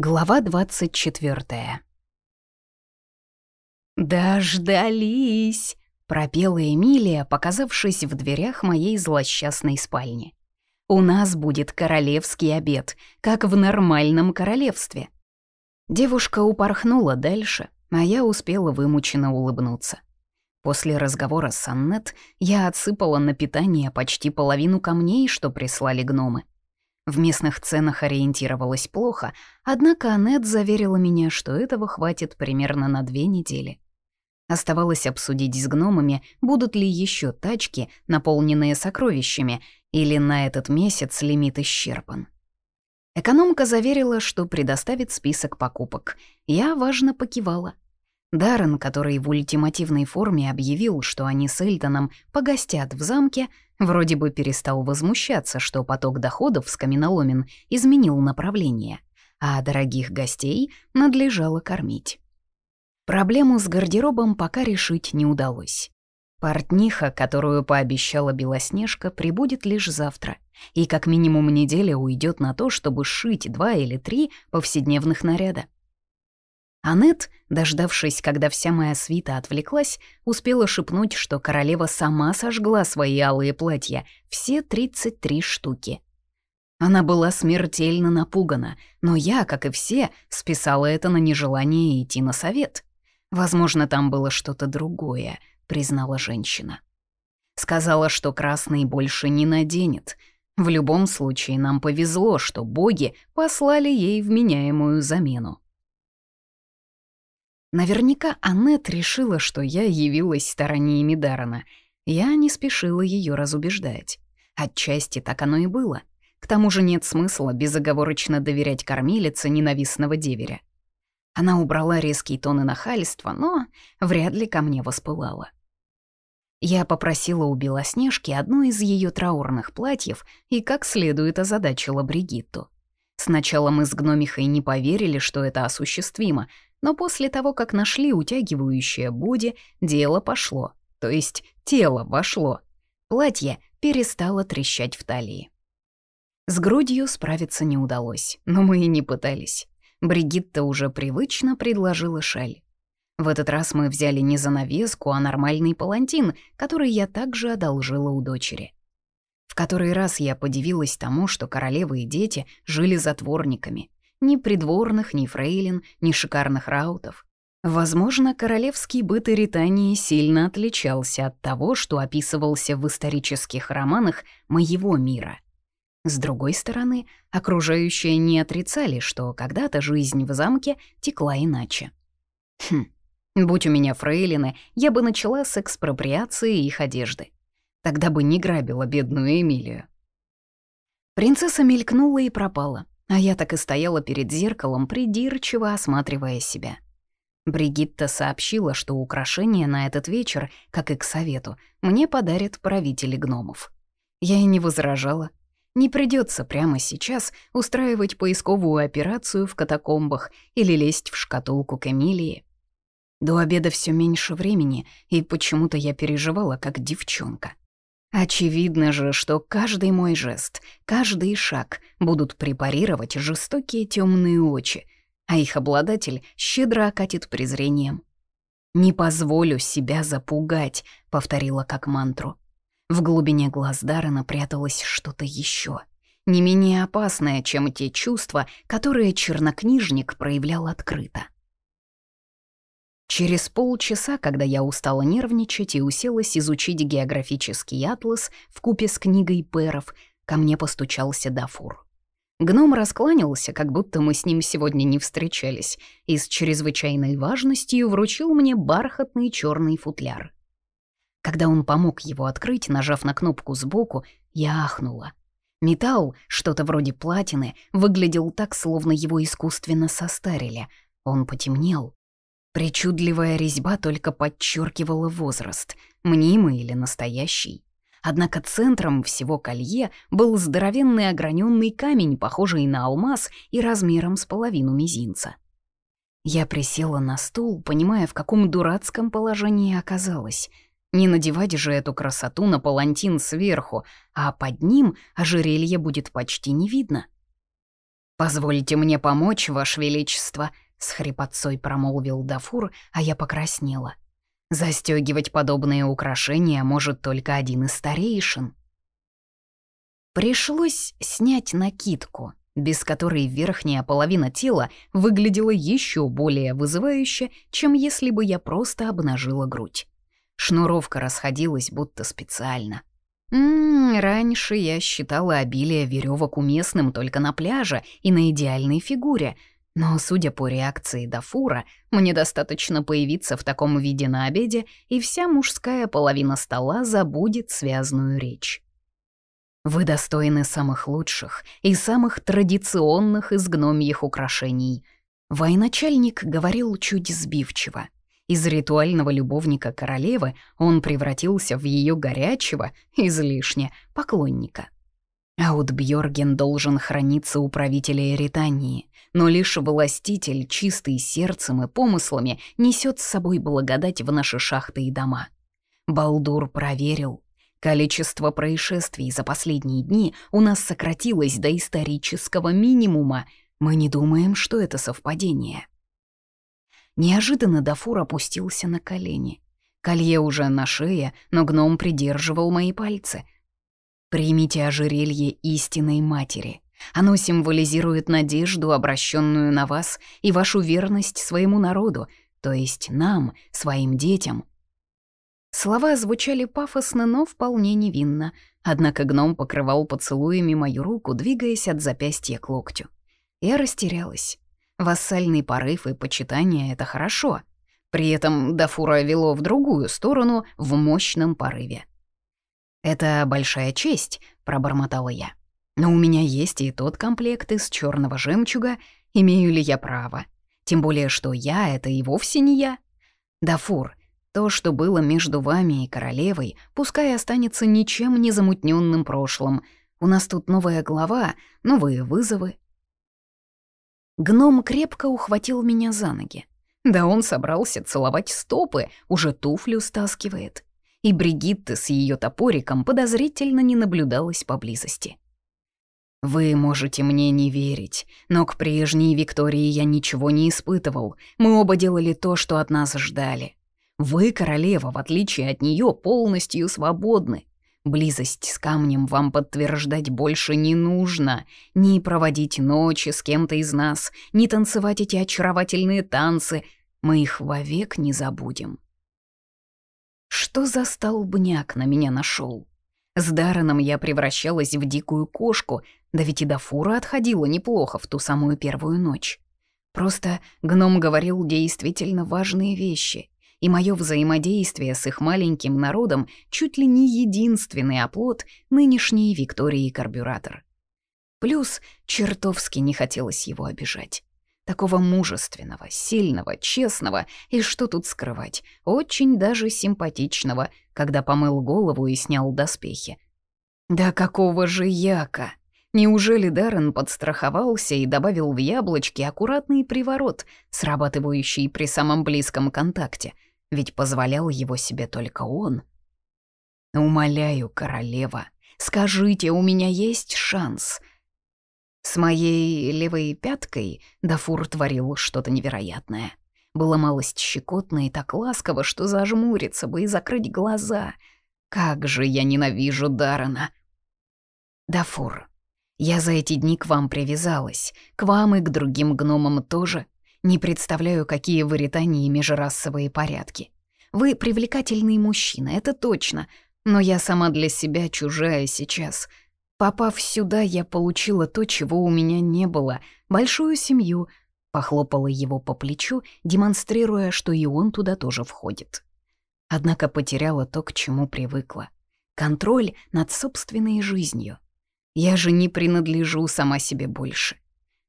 Глава 24 «Дождались!» — пропела Эмилия, показавшись в дверях моей злосчастной спальни. «У нас будет королевский обед, как в нормальном королевстве». Девушка упорхнула дальше, а я успела вымученно улыбнуться. После разговора с Аннет я отсыпала на питание почти половину камней, что прислали гномы. В местных ценах ориентировалась плохо, однако Аннет заверила меня, что этого хватит примерно на две недели. Оставалось обсудить с гномами, будут ли еще тачки, наполненные сокровищами, или на этот месяц лимит исчерпан. Экономка заверила, что предоставит список покупок. Я важно покивала. Даррен, который в ультимативной форме объявил, что они с Эльтоном погостят в замке, вроде бы перестал возмущаться, что поток доходов с каменоломен изменил направление, а дорогих гостей надлежало кормить. Проблему с гардеробом пока решить не удалось. Портниха, которую пообещала Белоснежка, прибудет лишь завтра, и как минимум неделя уйдет на то, чтобы сшить два или три повседневных наряда. Аннет, дождавшись, когда вся моя свита отвлеклась, успела шепнуть, что королева сама сожгла свои алые платья, все 33 штуки. Она была смертельно напугана, но я, как и все, списала это на нежелание идти на совет. Возможно, там было что-то другое, признала женщина. Сказала, что красный больше не наденет. В любом случае, нам повезло, что боги послали ей вменяемую замену. Наверняка Аннет решила, что я явилась стороне Дарана. Я не спешила ее разубеждать. Отчасти так оно и было. К тому же нет смысла безоговорочно доверять кормилице ненавистного деверя. Она убрала резкие тоны нахальства, но вряд ли ко мне воспылала. Я попросила у Белоснежки одно из ее траурных платьев и как следует озадачила Бригитту. Сначала мы с гномихой не поверили, что это осуществимо, но после того, как нашли утягивающее боди, дело пошло, то есть тело вошло. Платье перестало трещать в талии. С грудью справиться не удалось, но мы и не пытались. Бригитта уже привычно предложила шаль. В этот раз мы взяли не занавеску, а нормальный палантин, который я также одолжила у дочери. В который раз я подивилась тому, что королевы и дети жили затворниками, ни придворных, ни фрейлин, ни шикарных раутов. Возможно, королевский быт Иритании сильно отличался от того, что описывался в исторических романах моего мира. С другой стороны, окружающие не отрицали, что когда-то жизнь в замке текла иначе. Хм, будь у меня фрейлины, я бы начала с экспроприации их одежды. Тогда бы не грабила бедную Эмилию. Принцесса мелькнула и пропала, а я так и стояла перед зеркалом, придирчиво осматривая себя. Бригитта сообщила, что украшения на этот вечер, как и к совету, мне подарят правители гномов. Я и не возражала. Не придется прямо сейчас устраивать поисковую операцию в катакомбах или лезть в шкатулку к Эмилии. До обеда все меньше времени, и почему-то я переживала как девчонка. Очевидно же, что каждый мой жест, каждый шаг будут препарировать жестокие темные очи, а их обладатель щедро окатит презрением. «Не позволю себя запугать», — повторила как мантру. В глубине глаз Даррена пряталось что-то еще, не менее опасное, чем те чувства, которые чернокнижник проявлял открыто. Через полчаса, когда я устала нервничать и уселась изучить географический атлас в купе с книгой Перов, ко мне постучался Дафур. Гном раскланялся, как будто мы с ним сегодня не встречались, и с чрезвычайной важностью вручил мне бархатный черный футляр. Когда он помог его открыть, нажав на кнопку сбоку, я ахнула. Металл, что-то вроде платины, выглядел так, словно его искусственно состарили. Он потемнел, Причудливая резьба только подчеркивала возраст, мнимый или настоящий. Однако центром всего колье был здоровенный ограненный камень, похожий на алмаз и размером с половину мизинца. Я присела на стул, понимая, в каком дурацком положении оказалась. Не надевать же эту красоту на палантин сверху, а под ним ожерелье будет почти не видно. «Позвольте мне помочь, Ваше Величество», — с хрипотцой промолвил Дафур, а я покраснела. Застегивать подобные украшения может только один из старейшин. Пришлось снять накидку, без которой верхняя половина тела выглядела еще более вызывающе, чем если бы я просто обнажила грудь. Шнуровка расходилась будто специально. Ммм, раньше я считала обилие веревок уместным только на пляже и на идеальной фигуре, но, судя по реакции Дафура, мне достаточно появиться в таком виде на обеде, и вся мужская половина стола забудет связную речь. Вы достойны самых лучших и самых традиционных из гномьих украшений. Военачальник говорил чуть сбивчиво. Из ритуального любовника королевы он превратился в ее горячего, излишне, поклонника. Аутбьорген должен храниться у правителя Эритании, но лишь властитель, чистый сердцем и помыслами, несет с собой благодать в наши шахты и дома. Балдур проверил. Количество происшествий за последние дни у нас сократилось до исторического минимума. Мы не думаем, что это совпадение. Неожиданно Дафур опустился на колени. Колье уже на шее, но гном придерживал мои пальцы. «Примите ожерелье истинной матери. Оно символизирует надежду, обращенную на вас, и вашу верность своему народу, то есть нам, своим детям». Слова звучали пафосно, но вполне невинно, однако гном покрывал поцелуями мою руку, двигаясь от запястья к локтю. Я растерялась. Вассальный порыв и почитание — это хорошо. При этом Дафура вело в другую сторону в мощном порыве. «Это большая честь», — пробормотала я. «Но у меня есть и тот комплект из черного жемчуга. Имею ли я право? Тем более, что я — это и вовсе не я. Дафур, то, что было между вами и королевой, пускай останется ничем не замутненным прошлым. У нас тут новая глава, новые вызовы, Гном крепко ухватил меня за ноги. Да он собрался целовать стопы, уже туфлю стаскивает. И Бригитта с ее топориком подозрительно не наблюдалась поблизости. «Вы можете мне не верить, но к прежней Виктории я ничего не испытывал. Мы оба делали то, что от нас ждали. Вы, королева, в отличие от нее, полностью свободны. Близость с камнем вам подтверждать больше не нужно. Ни проводить ночи с кем-то из нас, ни танцевать эти очаровательные танцы. Мы их вовек не забудем. Что за столбняк на меня нашел? С Дарреном я превращалась в дикую кошку, да ведь и до фура отходила неплохо в ту самую первую ночь. Просто гном говорил действительно важные вещи — и мое взаимодействие с их маленьким народом чуть ли не единственный оплот нынешней Виктории Карбюратор. Плюс чертовски не хотелось его обижать. Такого мужественного, сильного, честного и, что тут скрывать, очень даже симпатичного, когда помыл голову и снял доспехи. Да какого же яка! Неужели Даррен подстраховался и добавил в яблочки аккуратный приворот, срабатывающий при самом близком контакте — ведь позволял его себе только он. «Умоляю, королева, скажите, у меня есть шанс». С моей левой пяткой Дафур творил что-то невероятное. Было малость щекотно и так ласково, что зажмуриться бы и закрыть глаза. Как же я ненавижу Дарана. Дафур, я за эти дни к вам привязалась, к вам и к другим гномам тоже. Не представляю, какие в Иритании межрасовые порядки. Вы привлекательный мужчина, это точно, но я сама для себя чужая сейчас. Попав сюда, я получила то, чего у меня не было — большую семью. Похлопала его по плечу, демонстрируя, что и он туда тоже входит. Однако потеряла то, к чему привыкла. Контроль над собственной жизнью. Я же не принадлежу сама себе больше.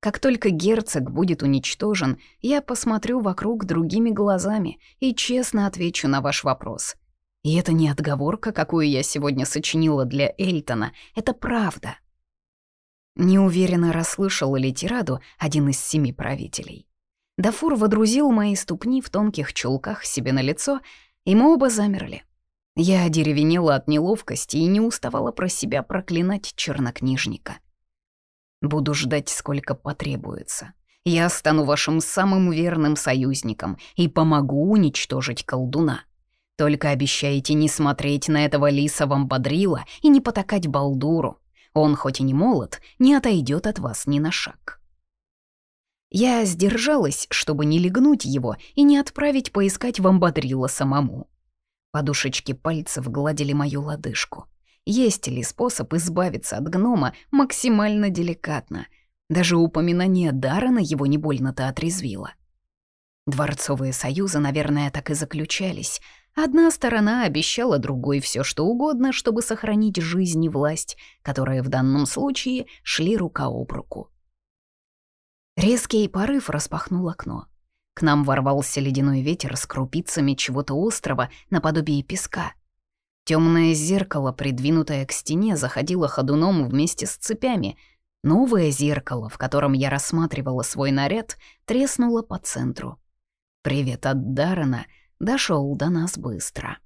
Как только герцог будет уничтожен, я посмотрю вокруг другими глазами и честно отвечу на ваш вопрос. И это не отговорка, какую я сегодня сочинила для Эльтона, это правда. Неуверенно расслышал ли тираду один из семи правителей. Дафур водрузил мои ступни в тонких чулках себе на лицо, и мы оба замерли. Я одеревенела от неловкости и не уставала про себя проклинать чернокнижника. Буду ждать, сколько потребуется. Я стану вашим самым верным союзником и помогу уничтожить колдуна. Только обещайте не смотреть на этого лиса вамбадрила и не потакать балдуру. Он хоть и не молод, не отойдет от вас ни на шаг. Я сдержалась, чтобы не легнуть его и не отправить поискать вамбадрила самому. Подушечки пальцев гладили мою лодыжку. Есть ли способ избавиться от гнома максимально деликатно? Даже упоминание Дарана его не больно-то отрезвило. Дворцовые союзы, наверное, так и заключались. Одна сторона обещала другой все что угодно, чтобы сохранить жизнь и власть, которые в данном случае шли рука об руку. Резкий порыв распахнул окно. К нам ворвался ледяной ветер с крупицами чего-то острого наподобие песка — Темное зеркало, придвинутое к стене, заходило ходуном вместе с цепями. Новое зеркало, в котором я рассматривала свой наряд, треснуло по центру. Привет от Даррена дошел до нас быстро.